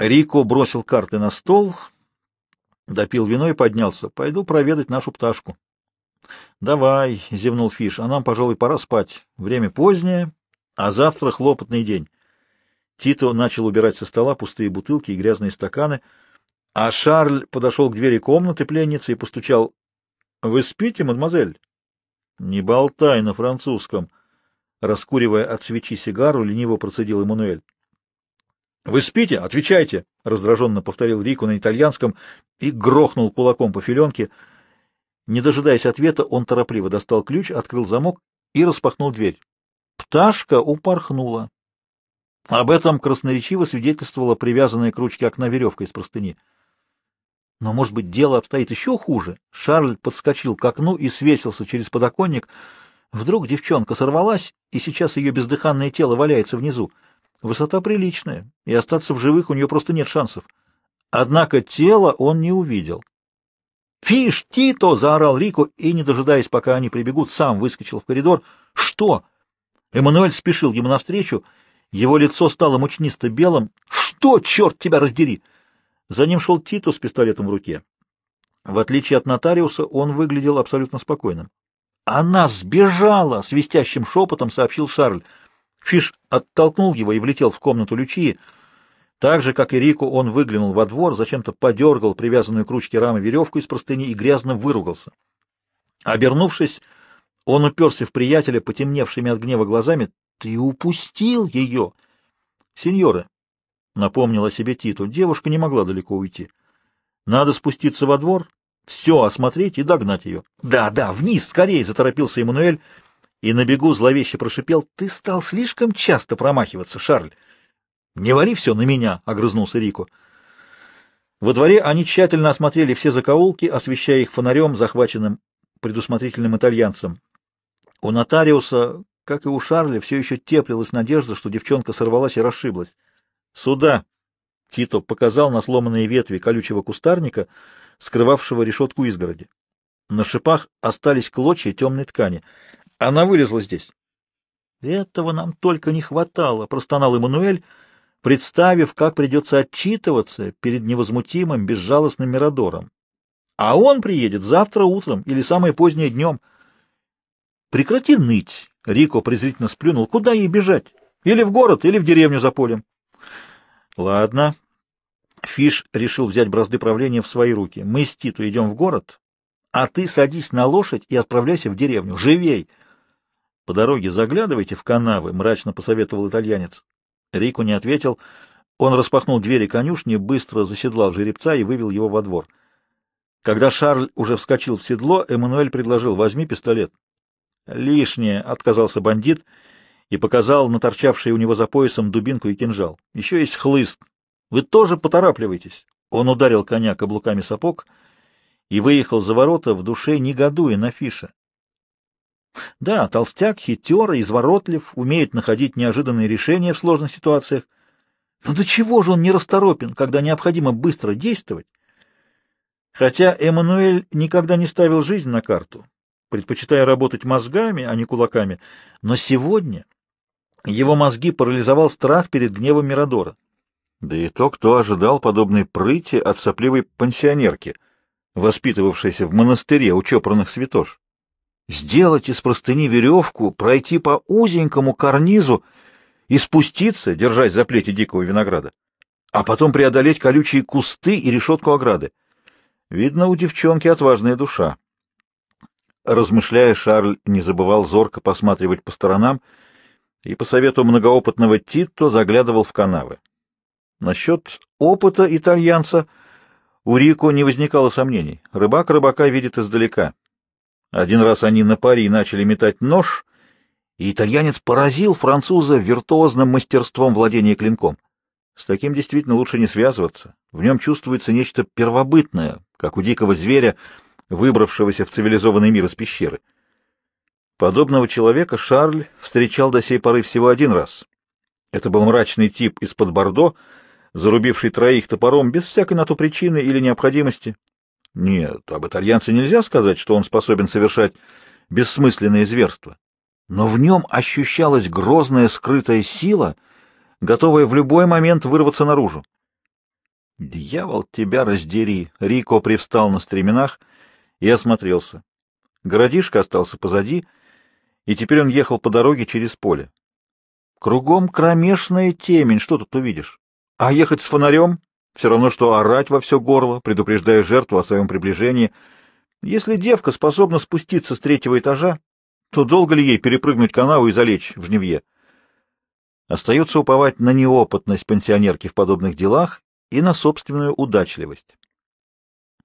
Рико бросил карты на стол, допил вино и поднялся. Пойду проведать нашу пташку. — Давай, — зевнул Фиш, — а нам, пожалуй, пора спать. Время позднее, а завтра хлопотный день. Тито начал убирать со стола пустые бутылки и грязные стаканы, а Шарль подошел к двери комнаты пленницы и постучал. — Вы спите, мадемуазель? — Не болтай на французском. Раскуривая от свечи сигару, лениво процедил Эммануэль. — Вы спите? Отвечайте! — раздраженно повторил Рику на итальянском и грохнул кулаком по филенке. Не дожидаясь ответа, он торопливо достал ключ, открыл замок и распахнул дверь. Пташка упорхнула. Об этом красноречиво свидетельствовала привязанная к ручке окна веревка из простыни. Но, может быть, дело обстоит еще хуже? Шарль подскочил к окну и свесился через подоконник. Вдруг девчонка сорвалась, и сейчас ее бездыханное тело валяется внизу. Высота приличная, и остаться в живых у нее просто нет шансов. Однако тело он не увидел. «Фиш, Тито!» — заорал Рико, и, не дожидаясь, пока они прибегут, сам выскочил в коридор. «Что?» Эммануэль спешил ему навстречу — его лицо стало мучнисто-белым. «Что, черт тебя раздери!» За ним шел Титу с пистолетом в руке. В отличие от нотариуса, он выглядел абсолютно спокойным. «Она сбежала!» — свистящим шепотом сообщил Шарль. Фиш оттолкнул его и влетел в комнату Лючии. Так же, как и Рику, он выглянул во двор, зачем-то подергал привязанную к ручке рамы веревку из простыни и грязно выругался. Обернувшись, он уперся в приятеля потемневшими от гнева глазами. Ты упустил ее. Сеньоры, — напомнила о себе Титу, — девушка не могла далеко уйти. Надо спуститься во двор, все осмотреть и догнать ее. Да, да, вниз, скорее, — заторопился Эммануэль, и на бегу зловеще прошипел. Ты стал слишком часто промахиваться, Шарль. Не вали все на меня, — огрызнулся Рико. Во дворе они тщательно осмотрели все закоулки, освещая их фонарем, захваченным предусмотрительным итальянцем. У нотариуса как и у Шарля, все еще теплилась надежда, что девчонка сорвалась и расшиблась. «Сюда!» — Тито показал на сломанные ветви колючего кустарника, скрывавшего решетку изгороди. На шипах остались клочья темной ткани. Она вылезла здесь. «Этого нам только не хватало», — простонал Эммануэль, представив, как придется отчитываться перед невозмутимым, безжалостным Мирадором. «А он приедет завтра утром или самое позднее днем». «Прекрати ныть!» Рико презрительно сплюнул. Куда ей бежать? Или в город, или в деревню за полем. Ладно. Фиш решил взять бразды правления в свои руки. Мы с Титу идем в город, а ты садись на лошадь и отправляйся в деревню. Живей! По дороге заглядывайте в канавы, мрачно посоветовал итальянец. Рико не ответил. Он распахнул двери конюшни, быстро заседлал жеребца и вывел его во двор. Когда Шарль уже вскочил в седло, Эммануэль предложил «возьми пистолет». Лишнее, — отказался бандит и показал на торчавшие у него за поясом дубинку и кинжал. Еще есть хлыст. Вы тоже поторапливайтесь. Он ударил коня каблуками сапог и выехал за ворота в душе, негодуя на Фиша. Да, толстяк хитер и изворотлив, умеет находить неожиданные решения в сложных ситуациях. Но до чего же он не расторопен, когда необходимо быстро действовать? Хотя Эммануэль никогда не ставил жизнь на карту, предпочитая работать мозгами, а не кулаками, но сегодня его мозги парализовал страх перед гневом Мирадора. Да и то, кто ожидал подобной прыти от сопливой пансионерки, воспитывавшейся в монастыре у чопорных святош. Сделать из простыни веревку, пройти по узенькому карнизу и спуститься, держась за плети дикого винограда, а потом преодолеть колючие кусты и решетку ограды. Видно, у девчонки отважная душа. Размышляя, Шарль не забывал зорко посматривать по сторонам и по совету многоопытного Титто заглядывал в канавы. Насчет опыта итальянца у Рико не возникало сомнений. Рыбак рыбака видит издалека. Один раз они на пари начали метать нож, и итальянец поразил француза виртуозным мастерством владения клинком. С таким действительно лучше не связываться. В нем чувствуется нечто первобытное, как у дикого зверя — выбравшегося в цивилизованный мир из пещеры. Подобного человека Шарль встречал до сей поры всего один раз. Это был мрачный тип из-под Бордо, зарубивший троих топором без всякой на то причины или необходимости. Нет, об итальянце нельзя сказать, что он способен совершать бессмысленные зверства. Но в нем ощущалась грозная скрытая сила, готовая в любой момент вырваться наружу. Дьявол, тебя раздери! Рико привстал на стременах и осмотрелся. Городишко остался позади, и теперь он ехал по дороге через поле. Кругом кромешная темень, что тут увидишь? А ехать с фонарем — все равно, что орать во все горло, предупреждая жертву о своем приближении. Если девка способна спуститься с третьего этажа, то долго ли ей перепрыгнуть канаву и залечь в жневье? Остается уповать на неопытность пенсионерки в подобных делах и на собственную удачливость.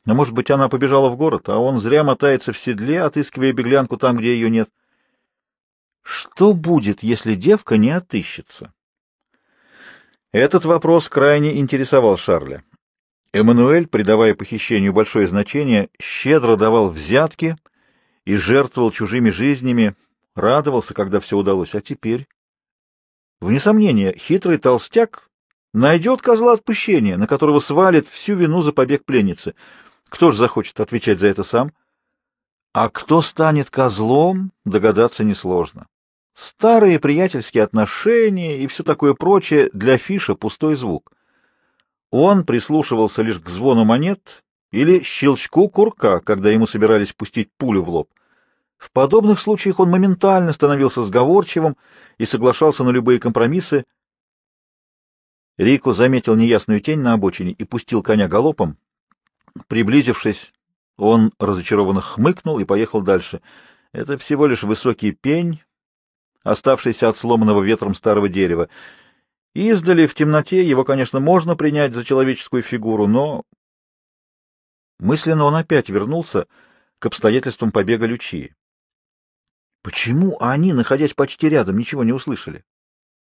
А может быть, она побежала в город, а он зря мотается в седле, отыскивая беглянку там, где ее нет. Что будет, если девка не отыщется? Этот вопрос крайне интересовал Шарля. Эммануэль, придавая похищению большое значение, щедро давал взятки и жертвовал чужими жизнями, радовался, когда все удалось. А теперь? Вне сомнения, хитрый толстяк найдет козла отпущения, на которого свалит всю вину за побег пленницы. Кто же захочет отвечать за это сам? А кто станет козлом, догадаться несложно. Старые приятельские отношения и все такое прочее для Фиша пустой звук. Он прислушивался лишь к звону монет или щелчку курка, когда ему собирались пустить пулю в лоб. В подобных случаях он моментально становился сговорчивым и соглашался на любые компромиссы, Рико заметил неясную тень на обочине и пустил коня галопом. Приблизившись, он разочарованно хмыкнул и поехал дальше. Это всего лишь высокий пень, оставшийся от сломанного ветром старого дерева. Издали в темноте его, конечно, можно принять за человеческую фигуру, но... Мысленно он опять вернулся к обстоятельствам побега Лючии. Почему они, находясь почти рядом, ничего не услышали?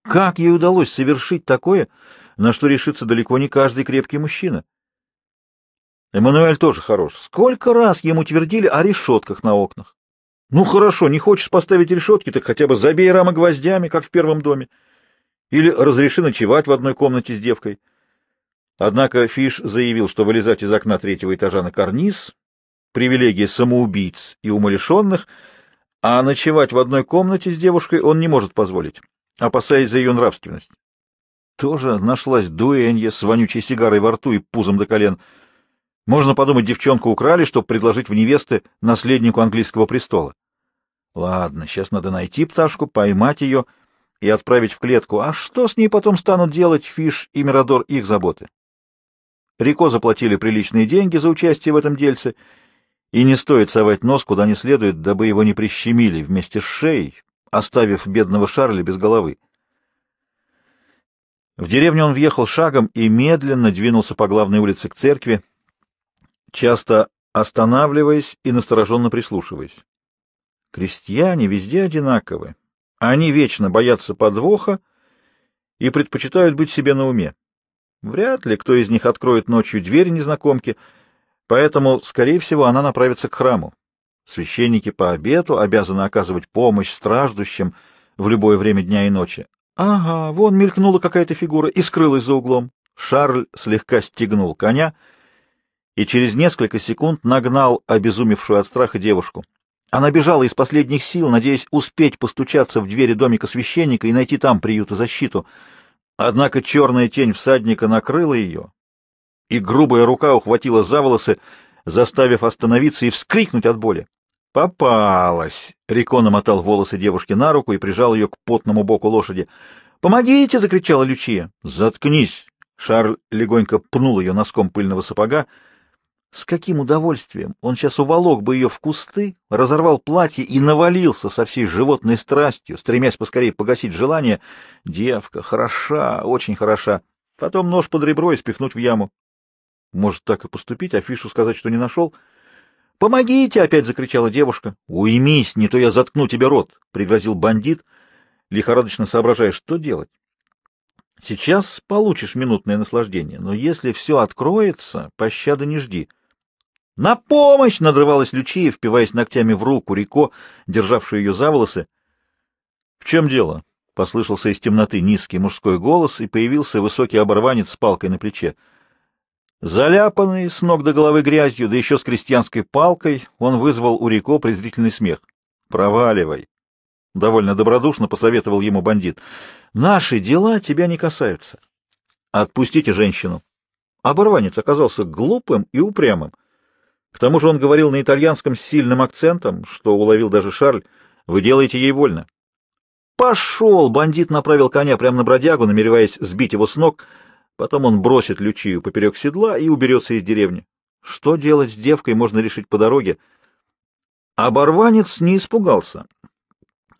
Как ей удалось совершить такое, на что решится далеко не каждый крепкий мужчина? Эммануэль тоже хорош. Сколько раз ему твердили о решетках на окнах? Ну хорошо, не хочешь поставить решетки, так хотя бы забей рамы гвоздями, как в первом доме. Или разреши ночевать в одной комнате с девкой. Однако Фиш заявил, что вылезать из окна третьего этажа на карниз — привилегия самоубийц и умалишенных, а ночевать в одной комнате с девушкой он не может позволить опасаясь за ее нравственность. Тоже нашлась дуэнья с вонючей сигарой во рту и пузом до колен. Можно подумать, девчонку украли, чтобы предложить в невесты наследнику английского престола. Ладно, сейчас надо найти пташку, поймать ее и отправить в клетку. А что с ней потом станут делать Фиш и Мирадор их заботы? Рико заплатили приличные деньги за участие в этом дельце, и не стоит совать нос куда не следует, дабы его не прищемили вместе с шеей, оставив бедного Шарля без головы. В деревню он въехал шагом и медленно двинулся по главной улице к церкви, часто останавливаясь и настороженно прислушиваясь. Крестьяне везде одинаковы. Они вечно боятся подвоха и предпочитают быть себе на уме. Вряд ли кто из них откроет ночью дверь незнакомки, поэтому, скорее всего, она направится к храму. Священники по обету обязаны оказывать помощь страждущим в любое время дня и ночи. Ага, вон мелькнула какая-то фигура и скрылась за углом. Шарль слегка стегнул коня и через несколько секунд нагнал обезумевшую от страха девушку. Она бежала из последних сил, надеясь успеть постучаться в двери домика священника и найти там приют и защиту. Однако черная тень всадника накрыла ее, и грубая рука ухватила за волосы, заставив остановиться и вскрикнуть от боли. «Попалась!» — Рико намотал волосы девушки на руку и прижал ее к потному боку лошади. «Помогите!» — закричала Лючия. «Заткнись!» — Шарль легонько пнул ее носком пыльного сапога. С каким удовольствием! Он сейчас уволок бы ее в кусты, разорвал платье и навалился со всей животной страстью, стремясь поскорее погасить желание. Девка хороша, очень хороша. Потом нож под ребро и спихнуть в яму. Может, так и поступить, афишу сказать, что не нашел — «Помогите!» — опять закричала девушка. «Уймись, не то я заткну тебе рот!» — пригрозил бандит, лихорадочно соображая, что делать. «Сейчас получишь минутное наслаждение, но если все откроется, пощады не жди». «На помощь!» — надрывалась Лючия, впиваясь ногтями в руку Рико, державшую ее за волосы. «В чем дело?» — послышался из темноты низкий мужской голос, и появился высокий оборванец с палкой на плече. Заляпанный с ног до головы грязью, да еще с крестьянской палкой, он вызвал у Рико презрительный смех. «Проваливай!» — довольно добродушно посоветовал ему бандит. «Наши дела тебя не касаются. Отпустите женщину!» оборванец оказался глупым и упрямым. К тому же он говорил на итальянском с сильным акцентом, что уловил даже Шарль. «Вы делаете ей больно». «Пошел!» — бандит направил коня прямо на бродягу, намереваясь сбить его с ног. Потом он бросит Лючию поперек седла и уберется из деревни. Что делать с девкой, можно решить по дороге. Оборванец не испугался.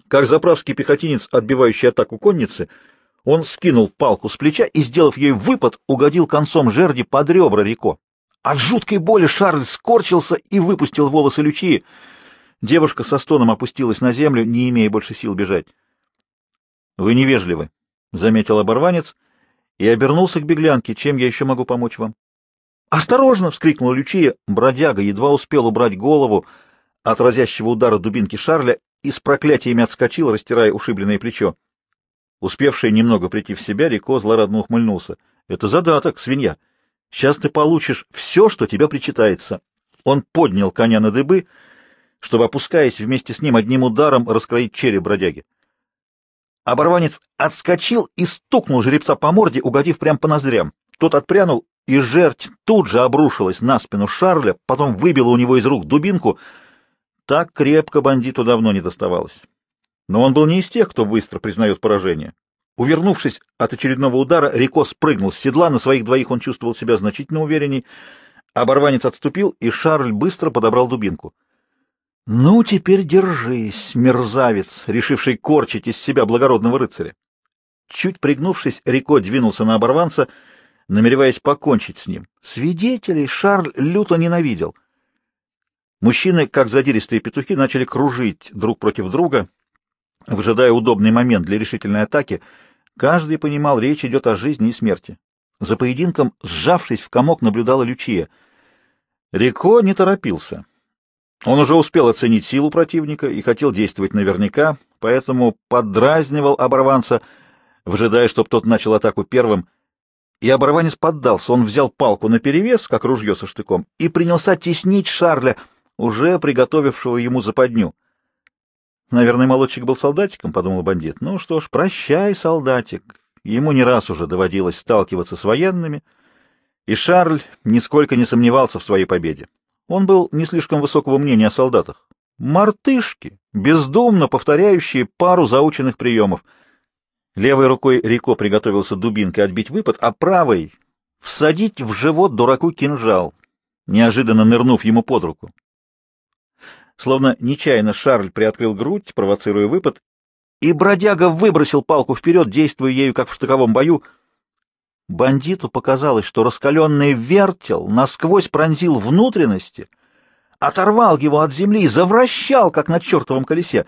Как заправский пехотинец, отбивающий атаку конницы, он скинул палку с плеча и, сделав ей выпад, угодил концом жерди под ребра Рико. От жуткой боли Шарль скорчился и выпустил волосы Лючии. Девушка со стоном опустилась на землю, не имея больше сил бежать. — Вы невежливы, — заметил оборванец и обернулся к беглянке. — Чем я еще могу помочь вам? — Осторожно! — вскрикнула Лючия. Бродяга едва успел убрать голову от разящего удара дубинки Шарля и с проклятиями отскочил, растирая ушибленное плечо. Успевший немного прийти в себя, Рико злорадно ухмыльнулся. — Это задаток, свинья. Сейчас ты получишь все, что тебе причитается. Он поднял коня на дыбы, чтобы, опускаясь вместе с ним одним ударом, раскроить череп бродяги. Оборванец отскочил и стукнул жеребца по морде, угодив прямо по ноздрям. Тот отпрянул, и жерть тут же обрушилась на спину Шарля, потом выбила у него из рук дубинку. Так крепко бандиту давно не доставалось. Но он был не из тех, кто быстро признает поражение. Увернувшись от очередного удара, Рико спрыгнул с седла, на своих двоих он чувствовал себя значительно уверенней. Оборванец отступил, и Шарль быстро подобрал дубинку. — Ну, теперь держись, мерзавец, решивший корчить из себя благородного рыцаря. Чуть пригнувшись, Рико двинулся на оборванца, намереваясь покончить с ним. Свидетелей Шарль люто ненавидел. Мужчины, как задиристые петухи, начали кружить друг против друга, выжидая удобный момент для решительной атаки — Каждый понимал, речь идет о жизни и смерти. За поединком, сжавшись в комок, наблюдала Лючия. Рико не торопился. Он уже успел оценить силу противника и хотел действовать наверняка, поэтому поддразнивал оборванца, выжидая, чтобы тот начал атаку первым. И оборванец поддался. Он взял палку наперевес, как ружье со штыком, и принялся теснить Шарля, уже приготовившего ему западню. Наверное, молодчик был солдатиком, — подумал бандит. Ну что ж, прощай, солдатик. Ему не раз уже доводилось сталкиваться с военными, и Шарль нисколько не сомневался в своей победе. Он был не слишком высокого мнения о солдатах. Мартышки, бездумно повторяющие пару заученных приемов. Левой рукой Рико приготовился дубинкой отбить выпад, а правой — всадить в живот дураку кинжал, неожиданно нырнув ему под руку. Словно нечаянно Шарль приоткрыл грудь, провоцируя выпад, и бродяга выбросил палку вперед, действуя ею, как в штыковом бою. Бандиту показалось, что раскаленный вертел насквозь пронзил внутренности, оторвал его от земли и завращал, как на чертовом колесе.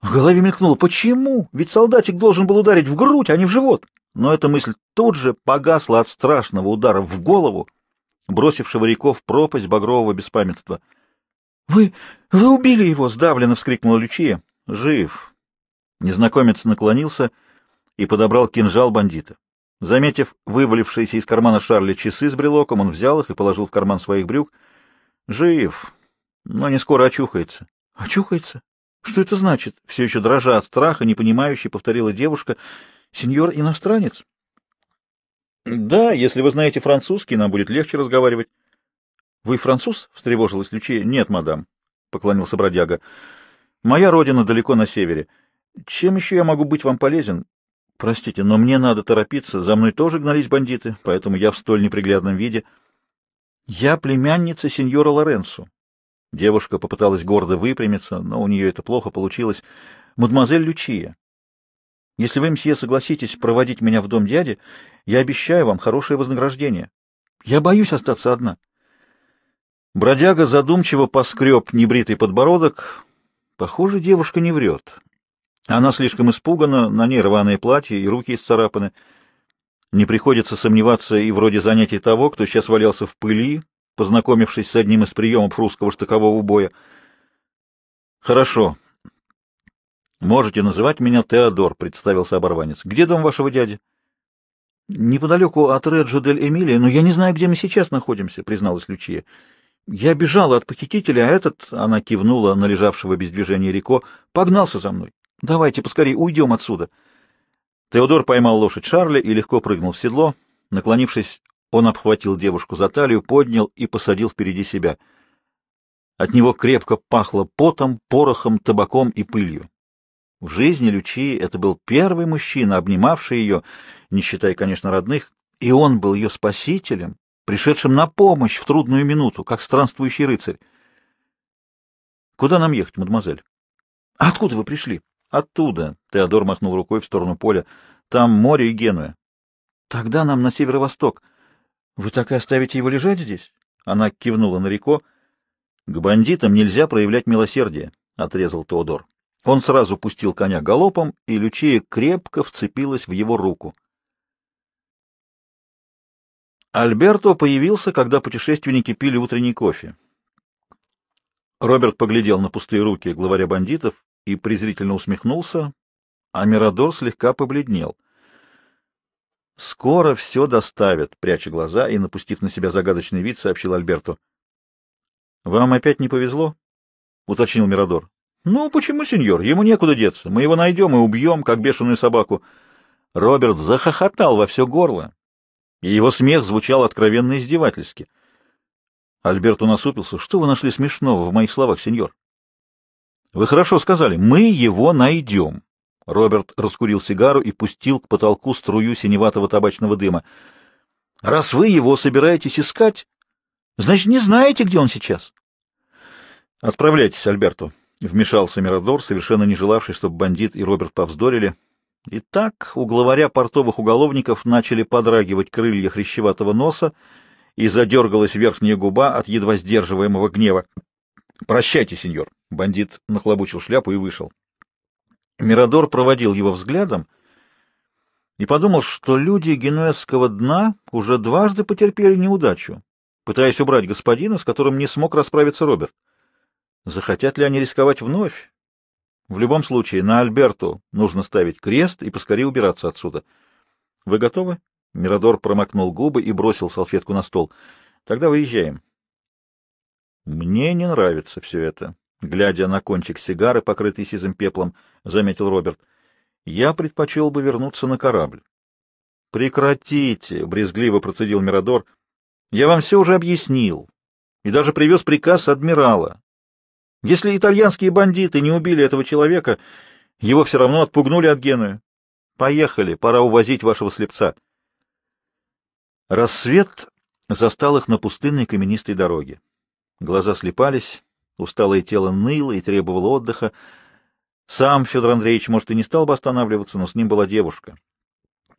В голове мелькнуло, почему? Ведь солдатик должен был ударить в грудь, а не в живот. Но эта мысль тут же погасла от страшного удара в голову, бросившего реку в пропасть багрового беспамятства. — Вы... вы убили его! — сдавленно вскрикнула Лючия. — Жив! Незнакомец наклонился и подобрал кинжал бандита. Заметив вывалившиеся из кармана Шарля часы с брелоком, он взял их и положил в карман своих брюк. — Жив, но не скоро очухается. — Очухается? Что это значит? Все еще дрожа от страха, непонимающе повторила девушка. — Сеньор иностранец? — Да, если вы знаете французский, нам будет легче разговаривать. Вы француз? — встревожилась Лючия. — Нет, мадам, — поклонился бродяга. — Моя родина далеко на севере. Чем еще я могу быть вам полезен? Простите, но мне надо торопиться. За мной тоже гнались бандиты, поэтому я в столь неприглядном виде. Я племянница сеньора Лоренцо. Девушка попыталась гордо выпрямиться, но у нее это плохо получилось. Мадемуазель Лючия. Если вы, мсье, согласитесь проводить меня в дом дяди, я обещаю вам хорошее вознаграждение. Я боюсь остаться одна. Бродяга задумчиво поскреб небритый подбородок. Похоже, девушка не врет. Она слишком испугана, на ней рваное платье и руки исцарапаны. Не приходится сомневаться и вроде занятий того, кто сейчас валялся в пыли, познакомившись с одним из приемов русского штыкового боя. «Хорошо. Можете называть меня Теодор», — представился оборванец. «Где дом вашего дяди?» «Неподалеку от Реджо дель Эмилия, но я не знаю, где мы сейчас находимся», — призналась Лючия. Я бежала от похитителя, а этот, — она кивнула на лежавшего без движения Рико, — погнался за мной. Давайте поскорее уйдем отсюда. Теодор поймал лошадь Шарля и легко прыгнул в седло. Наклонившись, Он обхватил девушку за талию, поднял и посадил впереди себя. От него крепко пахло потом, порохом, табаком и пылью. В жизни Лючии это был первый мужчина, обнимавший ее, не считая, конечно, родных, и он был ее спасителем, пришедшим на помощь в трудную минуту, как странствующий рыцарь. — Куда нам ехать, мадемуазель? — Откуда вы пришли? — Оттуда. Теодор махнул рукой в сторону поля. — Там море и Генуя. — Тогда нам на северо-восток. Вы так и оставите его лежать здесь? Она кивнула на реку. — К бандитам нельзя проявлять милосердие, — отрезал Теодор. Он сразу пустил коня галопом, и Лючия крепко вцепилась в его руку. Альберто появился, когда путешественники пили утренний кофе. Роберт поглядел на пустые руки главаря бандитов и презрительно усмехнулся, а Мирадор слегка побледнел. «Скоро все доставят», — пряча глаза и, напустив на себя загадочный вид, сообщил Альберту. «Вам опять не повезло?» — уточнил Мирадор. «Ну, почему, сеньор? Ему некуда деться. Мы его найдем и убьем, как бешеную собаку». Роберт захохотал во все горло, и его смех звучал откровенно издевательски. Альберту насупился. «Что вы нашли смешного в моих словах, сеньор?» «Вы хорошо сказали. Мы его найдем». Роберт раскурил сигару и пустил к потолку струю синеватого табачного дыма. «Раз вы его собираетесь искать, значит, не знаете, где он сейчас?» «Отправляйтесь, Альберту», — вмешался Мирадор, совершенно не желавший, чтобы бандит и Роберт повздорили. И так у главаря портовых уголовников начали подрагивать крылья хрящеватого носа, и задергалась верхняя губа от едва сдерживаемого гнева. — Прощайте, сеньор. Бандит нахлобучил шляпу и вышел. Мирадор проводил его взглядом и подумал, что люди генуэзского дна уже дважды потерпели неудачу, пытаясь убрать господина, с которым не смог расправиться Роберт. Захотят ли они рисковать вновь? В любом случае, на Альберту нужно ставить крест и поскорее убираться отсюда. Вы готовы? Мирадор промокнул губы и бросил салфетку на стол. Тогда выезжаем. Мне не нравится все это. Глядя на кончик сигары, покрытый сизым пеплом, заметил Роберт. Я предпочел бы вернуться на корабль. Прекратите, брезгливо процедил Мирадор. Я вам все уже объяснил и даже привез приказ адмирала. Если итальянские бандиты не убили этого человека, его все равно отпугнули от Генуи. Поехали, пора увозить вашего слепца. Рассвет застал их на пустынной каменистой дороге. Глаза слепались, усталое тело ныло и требовало отдыха. Сам Федор Андреевич, может, и не стал бы останавливаться, но с ним была девушка.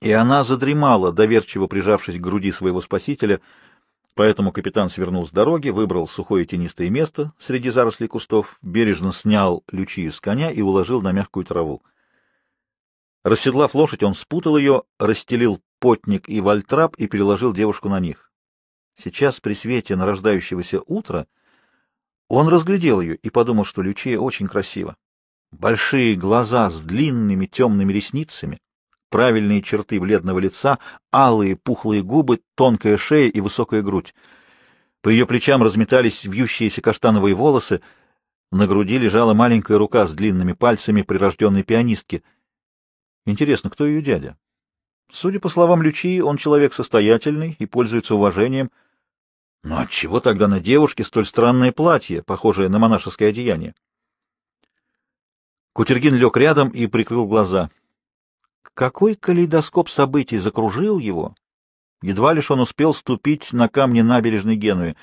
И она задремала, доверчиво прижавшись к груди своего спасителя, поэтому капитан свернул с дороги, выбрал сухое тенистое место среди зарослей кустов, бережно снял лючи с коня и уложил на мягкую траву. Расседлав лошадь, он спутал ее, расстелил потник и вальтрап и переложил девушку на них. Сейчас, при свете нарождающегося утра, он разглядел ее и подумал, что Лючия очень красива. Большие глаза с длинными темными ресницами, правильные черты бледного лица, алые пухлые губы, тонкая шея и высокая грудь. По ее плечам разметались вьющиеся каштановые волосы, на груди лежала маленькая рука с длинными пальцами прирожденной пианистки. Интересно, кто ее дядя? Судя по словам Лючии, он человек состоятельный и пользуется уважением. Но отчего тогда на девушке столь странное платье, похожее на монашеское одеяние? Кутергин лег рядом и прикрыл глаза. Какой калейдоскоп событий закружил его? Едва лишь он успел ступить на камни набережной Генуи.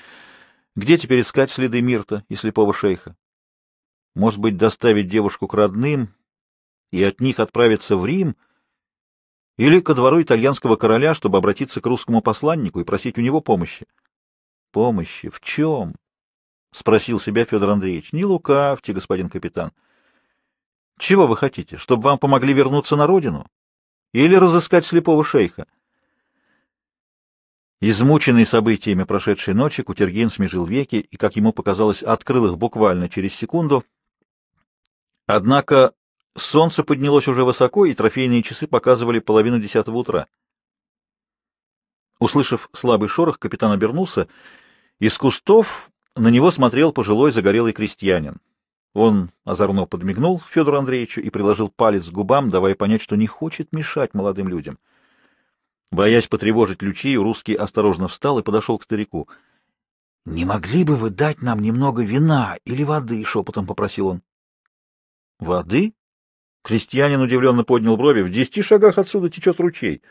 Где теперь искать следы Мирта и слепого шейха? Может быть, доставить девушку к родным и от них отправиться в Рим — или ко двору итальянского короля, чтобы обратиться к русскому посланнику и просить у него помощи. Помощи? В чем? — спросил себя Федор Андреевич. — Не лукавьте, господин капитан. — Чего вы хотите? Чтобы вам помогли вернуться на родину? Или разыскать слепого шейха? Измученный событиями прошедшей ночи, Кутергин смежил веки и, как ему показалось, открыл их буквально через секунду. Однако Солнце поднялось уже высоко, и трофейные часы показывали половину десятого утра. Услышав слабый шорох, капитан обернулся. Из кустов на него смотрел пожилой загорелый крестьянин. Он озорно подмигнул Федору Андреевичу и приложил палец к губам, давая понять, что не хочет мешать молодым людям. Боясь потревожить Лючию, русский осторожно встал и подошел к старику. — Не могли бы вы дать нам немного вина или воды? — шепотом попросил он. — Воды? Крестьянин удивленно поднял брови. — В десяти шагах отсюда течет ручей.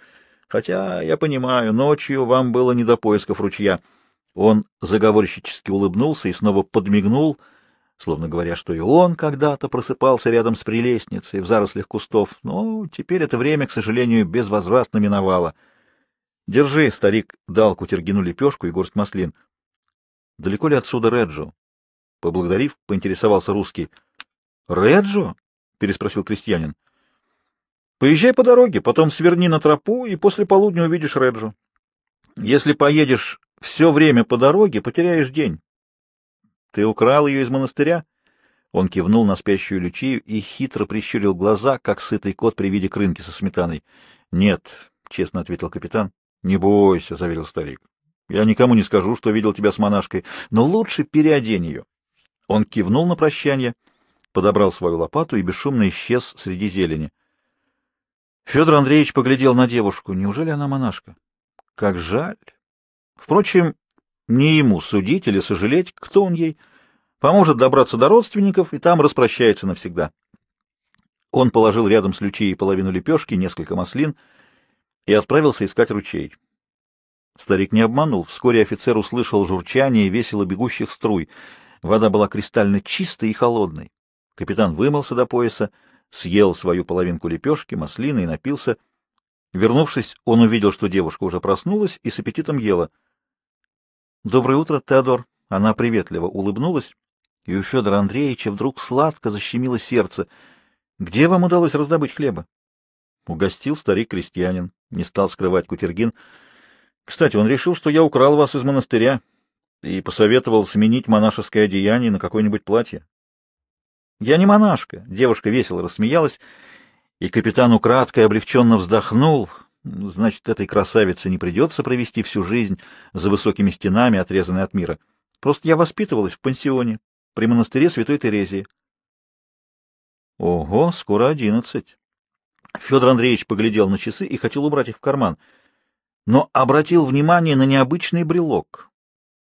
Хотя, я понимаю, ночью вам было не до поисков ручья. Он заговорщически улыбнулся и снова подмигнул, словно говоря, что и он когда-то просыпался рядом с прелестницей в зарослях кустов. Но теперь это время, к сожалению, безвозвратно миновало. — Держи, — старик дал Кутергину лепешку и горсть маслин. — Далеко ли отсюда Реджо? Поблагодарив, поинтересовался русский. — Реджо? — переспросил крестьянин. — Поезжай по дороге, потом сверни на тропу, и после полудня увидишь Реджо. Если поедешь все время по дороге, потеряешь день. — Ты украл ее из монастыря? Он кивнул на спящую Лючию и хитро прищурил глаза, как сытый кот при виде крынки со сметаной. — Нет, — честно ответил капитан. — Не бойся, — заверил старик. Я никому не скажу, что видел тебя с монашкой, но лучше переодень ее. Он кивнул на прощание, подобрал свою лопату и бесшумно исчез среди зелени. Федор Андреевич поглядел на девушку. Неужели она монашка? Как жаль. Впрочем, не ему судить или сожалеть, кто он ей. Поможет добраться до родственников и там распрощается навсегда. Он положил рядом с Лючией половину лепешки, несколько маслин и отправился искать ручей. Старик не обманул. Вскоре офицер услышал журчание весело бегущих струй. Вода была кристально чистой и холодной. Капитан вымылся до пояса, съел свою половинку лепешки, маслины и напился. Вернувшись, он увидел, что девушка уже проснулась и с аппетитом ела. — Доброе утро, Теодор. Она приветливо улыбнулась, и у Федора Андреевича вдруг сладко защемило сердце. — Где вам удалось раздобыть хлеба? — Угостил старик-крестьянин. Не стал скрывать Кутергин. — кстати, он решил, что я украл вас из монастыря и посоветовал сменить монашеское одеяние на какое-нибудь платье. Я не монашка. Девушка весело рассмеялась, и капитан украдкой облегченно вздохнул. Значит, этой красавице не придется провести всю жизнь за высокими стенами, отрезанной от мира. Просто я воспитывалась в пансионе при монастыре Святой Терезии. Ого, скоро одиннадцать. Федор Андреевич поглядел на часы и хотел убрать их в карман — но обратил внимание на необычный брелок.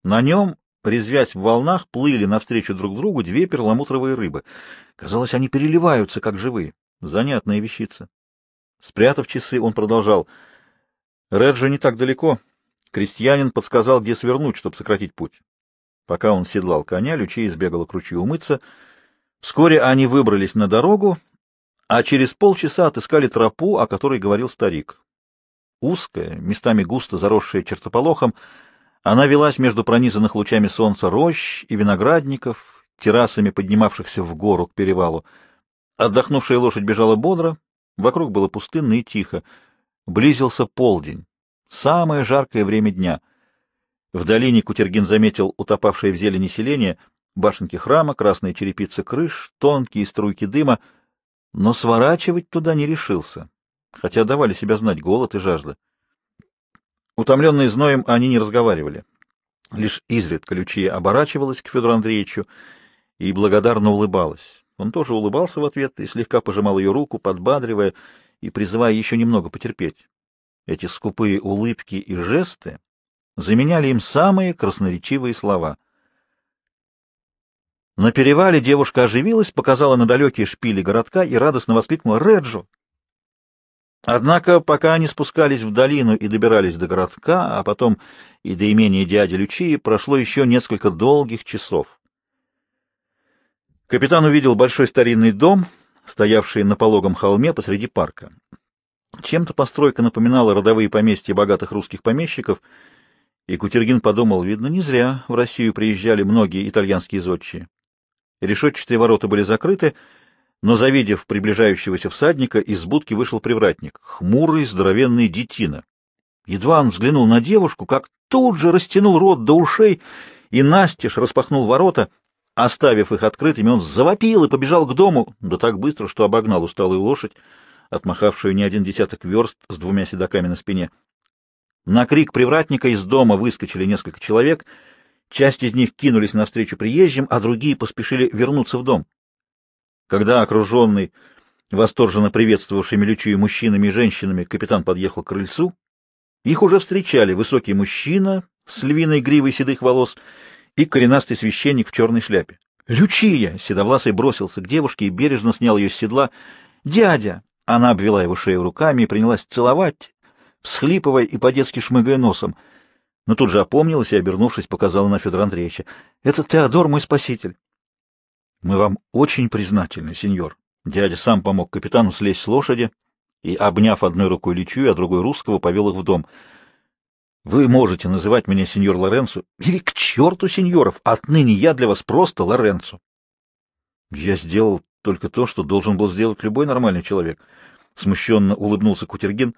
На нем, резвясь в волнах, плыли навстречу друг другу две перламутровые рыбы. Казалось, они переливаются, как живые. Занятная вещица. Спрятав часы, он продолжал. Реджо не так далеко. Крестьянин подсказал, где свернуть, чтобы сократить путь. Пока он седлал коня, Лючей сбегала к ручью умыться. Вскоре они выбрались на дорогу, а через полчаса отыскали тропу, о которой говорил старик. Узкая, местами густо заросшая чертополохом, она велась между пронизанных лучами солнца рощ и виноградников, террасами поднимавшихся в гору к перевалу. Отдохнувшая лошадь бежала бодро, вокруг было пустынно и тихо. Близился полдень, самое жаркое время дня. В долине Кутергин заметил утопавшее в зелени селение, башенки храма, красные черепицы крыш, тонкие струйки дыма, но сворачивать туда не решился хотя давали себя знать голод и жажда. Утомленные зноем, они не разговаривали. Лишь изредка Лючия оборачивалась к Федору Андреевичу и благодарно улыбалась. Он тоже улыбался в ответ и слегка пожимал ее руку, подбадривая и призывая еще немного потерпеть. Эти скупые улыбки и жесты заменяли им самые красноречивые слова. На перевале девушка оживилась, показала на далекие шпили городка и радостно воскликнула «Реджо! Однако, пока они спускались в долину и добирались до городка, а потом и до имения дяди Лючии, прошло еще несколько долгих часов. Капитан увидел большой старинный дом, стоявший на пологом холме посреди парка. Чем-то постройка напоминала родовые поместья богатых русских помещиков, и Кутергин подумал, видно, не зря в Россию приезжали многие итальянские зодчие. Решетчатые ворота были закрыты, но, завидев приближающегося всадника, из будки вышел привратник, хмурый, здоровенный детина. Едва он взглянул на девушку, как тут же растянул рот до ушей и настежь распахнул ворота. Оставив их открытыми, он завопил и побежал к дому, да так быстро, что обогнал усталую лошадь, отмахавшую не один десяток верст с двумя седаками на спине. На крик привратника из дома выскочили несколько человек, часть из них кинулись навстречу приезжим, а другие поспешили вернуться в дом. Когда окруженный, восторженно приветствовавшими Лючию мужчинами и женщинами, капитан подъехал к крыльцу, Их уже встречали высокий мужчина с львиной гривой седых волос и коренастый священник в черной шляпе. «Лючия!» — Седовласый бросился к девушке и бережно снял ее с седла. «Дядя!» — она обвела его шею руками и принялась целовать, всхлипывая и по-детски шмыгая носом. Но тут же опомнилась и, обернувшись, показала на Федора Андреевича. «Это Теодор, мой спаситель!» «Мы вам очень признательны, сеньор!» Дядя сам помог капитану слезть с лошади и, обняв одной рукой Личу, а другой русского, повел их в дом. Вы можете называть меня сеньор Лоренцо, или к черту сеньоров, отныне я для вас просто Лоренцо. Я сделал только то, что должен был сделать любой нормальный человек. Смущенно улыбнулся Кутергин.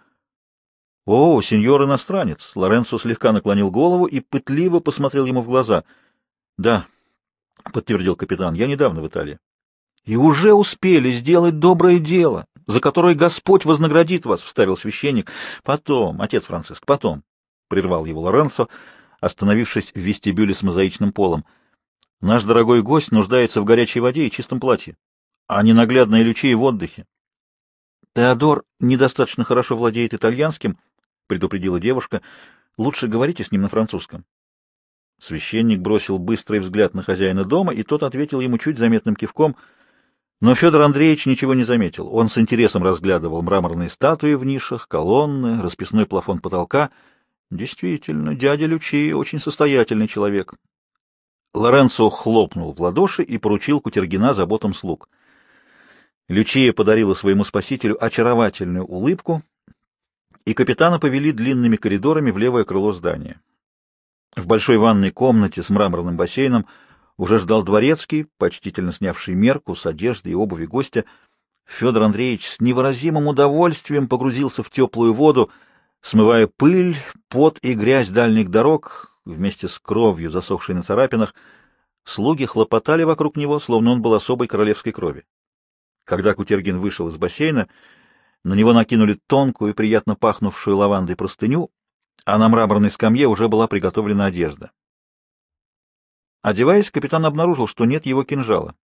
— О, сеньор иностранец! Лоренцо слегка наклонил голову и пытливо посмотрел ему в глаза. — Да, — подтвердил капитан, — я недавно в Италии. — И уже успели сделать доброе дело, за которое Господь вознаградит вас, — вставил священник. — Потом, отец Франциск, потом. — прервал его Лоренцо, остановившись в вестибюле с мозаичным полом. — Наш дорогой гость нуждается в горячей воде и чистом платье, а ненаглядные лючи в отдыхе. — Теодор недостаточно хорошо владеет итальянским, — предупредила девушка. — Лучше говорите с ним на французском. Священник бросил быстрый взгляд на хозяина дома, и тот ответил ему чуть заметным кивком. Но Федор Андреевич ничего не заметил. Он с интересом разглядывал мраморные статуи в нишах, колонны, расписной плафон потолка — Действительно, дядя Лючи очень состоятельный человек. Лоренцо хлопнул в ладоши и поручил Кутергина заботам слуг. Лючия подарила своему спасителю очаровательную улыбку, и капитана повели длинными коридорами в левое крыло здания. В большой ванной комнате с мраморным бассейном уже ждал дворецкий, почтительно снявший мерку с одежды и обуви гостя. Федор Андреевич с невыразимым удовольствием погрузился в теплую воду, смывая пыль, пот и грязь дальних дорог вместе с кровью, засохшей на царапинах, слуги хлопотали вокруг него, словно он был особой королевской крови. Когда Кутергин вышел из бассейна, на него накинули тонкую, приятно пахнувшую лавандой простыню, а на мраморной скамье уже была приготовлена одежда. Одеваясь, капитан обнаружил, что нет его кинжала,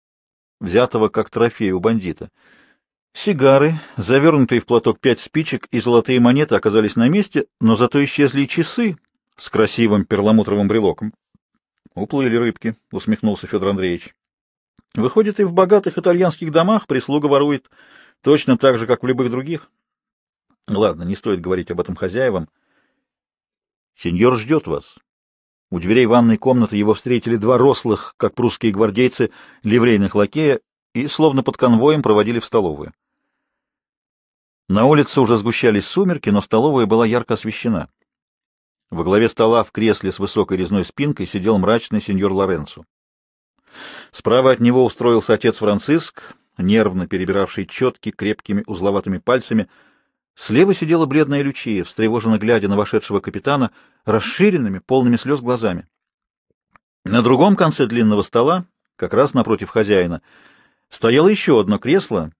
взятого как трофей у бандита — Сигары, завернутые в платок пять спичек и золотые монеты оказались на месте, но зато исчезли часы с красивым перламутровым брелоком. «Уплыли рыбки», — усмехнулся Федор Андреевич. «Выходит, и в богатых итальянских домах прислуга ворует точно так же, как в любых других?» «Ладно, не стоит говорить об этом хозяевам. Сеньор ждет вас». У дверей ванной комнаты его встретили два рослых, как прусские гвардейцы, ливрейных лакея и, словно под конвоем, проводили в столовую. На улице уже сгущались сумерки, но столовая была ярко освещена. Во главе стола в кресле с высокой резной спинкой сидел мрачный сеньор Лоренцо. Справа от него устроился отец Франциск, нервно перебиравший четки крепкими узловатыми пальцами. Слева сидела бледная Лючия, встревоженно глядя на вошедшего капитана, расширенными, полными слез глазами. На другом конце длинного стола, как раз напротив хозяина, стояло еще одно кресло,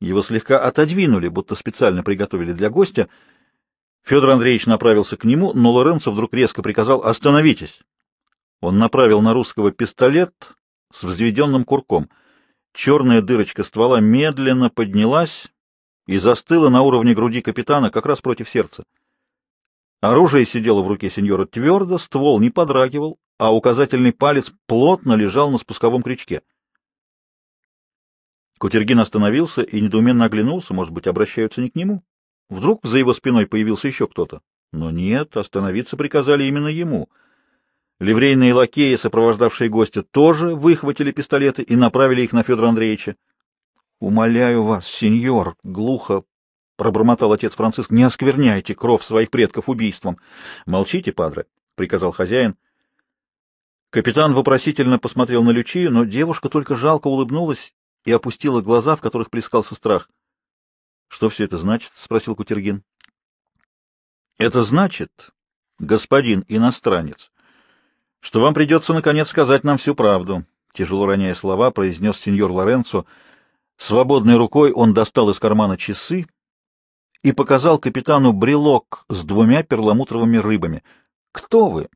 его слегка отодвинули, будто специально приготовили для гостя. Федор Андреевич направился к нему, но Лоренцо вдруг резко приказал «Остановитесь!». Он направил на русского пистолет с взведенным курком. Черная дырочка ствола медленно поднялась и застыла на уровне груди капитана как раз против сердца. Оружие сидело в руке сеньора твердо, ствол не подрагивал, а указательный палец плотно лежал на спусковом крючке. Кутергин остановился и недоуменно оглянулся, может быть, обращаются не к нему. Вдруг за его спиной появился еще кто-то. Но нет, остановиться приказали именно ему. Ливрейные лакеи, сопровождавшие гостя, тоже выхватили пистолеты и направили их на Федора Андреевича. — Умоляю вас, сеньор, — глухо пробормотал отец Франциск, — не оскверняйте кровь своих предков убийством. — Молчите, падре, — приказал хозяин. Капитан вопросительно посмотрел на Лючию, но девушка только жалко улыбнулась и опустила глаза, в которых плескался страх. — Что все это значит? — спросил Кутергин. — Это значит, господин иностранец, что вам придется, наконец, сказать нам всю правду, — тяжело роняя слова, произнес сеньор Лоренцо. Свободной рукой он достал из кармана часы и показал капитану брелок с двумя перламутровыми рыбами. — Кто вы?